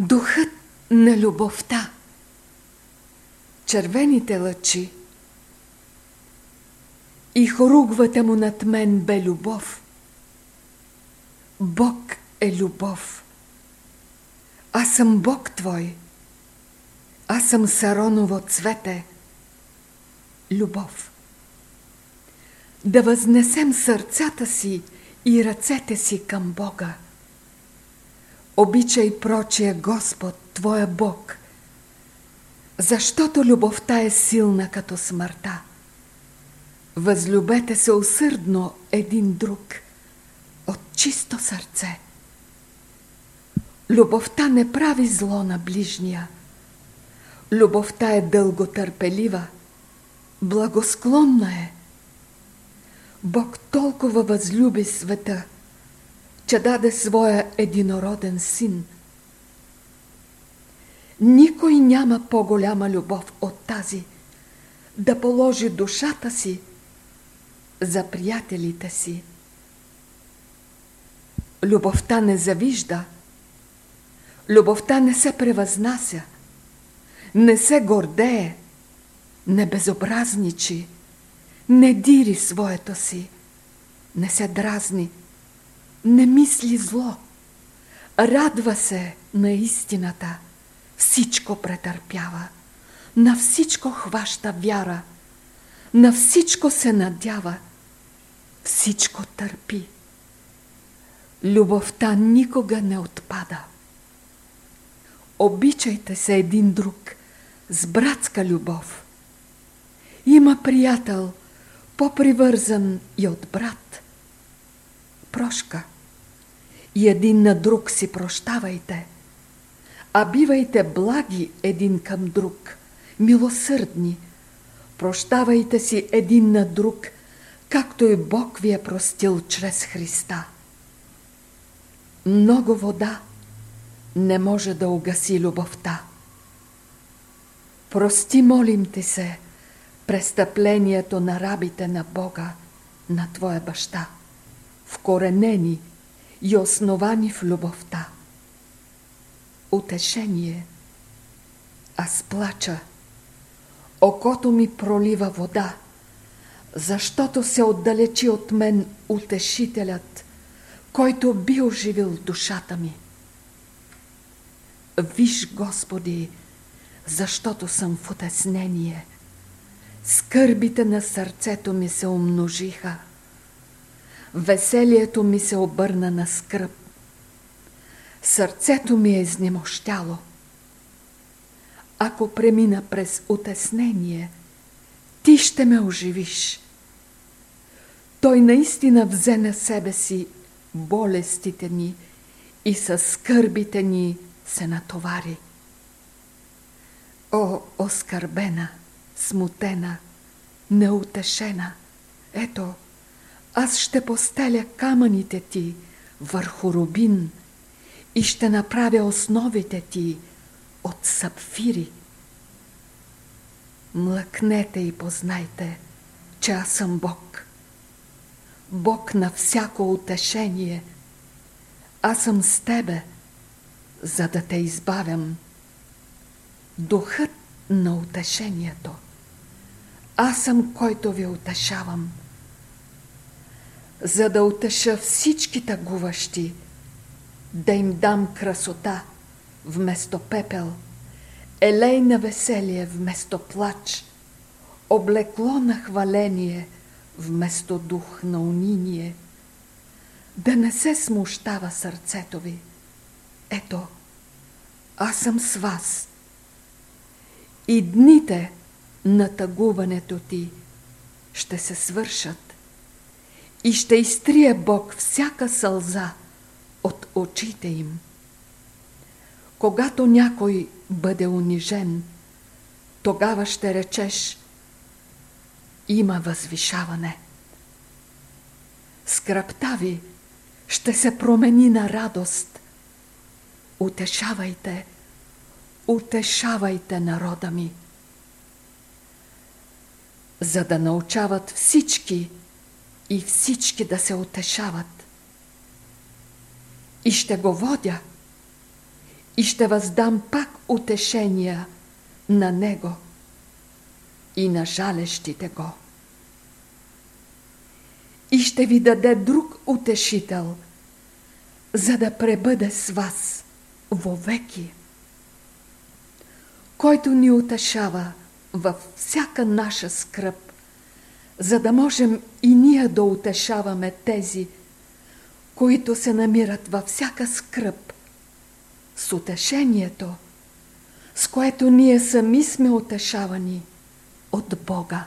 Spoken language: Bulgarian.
Духът на любовта. Червените лъчи и хоругвата му над мен бе любов. Бог е любов. Аз съм Бог Твой. Аз съм Сароново цвете. Любов. Да възнесем сърцата си и ръцете си към Бога. Обичай прочия Господ, Твоя Бог, защото любовта е силна като смъртта. Възлюбете се усърдно един друг от чисто сърце. Любовта не прави зло на ближния. Любовта е дълготърпелива, благосклонна е. Бог толкова възлюби света, че даде своя единороден син. Никой няма по-голяма любов от тази да положи душата си за приятелите си. Любовта не завижда, любовта не се превъзнася, не се гордее, не безобразничи, не дири своето си, не се дразни, не мисли зло, радва се на истината, всичко претърпява, на всичко хваща вяра, на всичко се надява, всичко търпи. Любовта никога не отпада. Обичайте се един друг с братска любов. Има приятел, по-привързан и от брат. Прошка. И един на друг си прощавайте, а бивайте благи един към друг, милосърдни. Прощавайте си един на друг, както и Бог ви е простил чрез Христа. Много вода не може да угаси любовта. Прости, молим ти се, престъплението на рабите на Бога, на Твоя баща, вкоренени и основани в любовта. Утешение. Аз плача. Окото ми пролива вода, защото се отдалечи от мен утешителят, който би оживил душата ми. Виж, Господи, защото съм в отеснение. Скърбите на сърцето ми се умножиха. Веселието ми се обърна на скръп. Сърцето ми е изнемощяло. Ако премина през отеснение, ти ще ме оживиш. Той наистина взе на себе си болестите ни и със скърбите ни се натовари. О, оскърбена, смутена, неутешена, ето, аз ще постеля камъните ти върху рубин и ще направя основите ти от сапфири. Млъкнете и познайте, че аз съм Бог. Бог на всяко утешение. Аз съм с тебе, за да те избавям. Духът на утешението. Аз съм, който ви утешавам. За да утеша всички тъгуващи, да им дам красота вместо пепел, елей на веселие вместо плач, облекло на хваление вместо дух на униние, да не се смущава сърцето ви. Ето, аз съм с вас. И дните на тъгуването ти ще се свършат и ще изтрие Бог всяка сълза от очите им. Когато някой бъде унижен, тогава ще речеш има възвишаване. Скръпта ви ще се промени на радост. Утешавайте, утешавайте народа ми. За да научават всички и всички да се утешават. И ще го водя – и ще въздам пак утешения на Него и на жалещите Го. И ще ви даде друг утешител, за да пребъде с вас вовеки, който ни утешава във всяка наша скръп, за да можем и ние да утешаваме тези, които се намират във всяка скръп, с утешението, с което ние сами сме утешавани от Бога.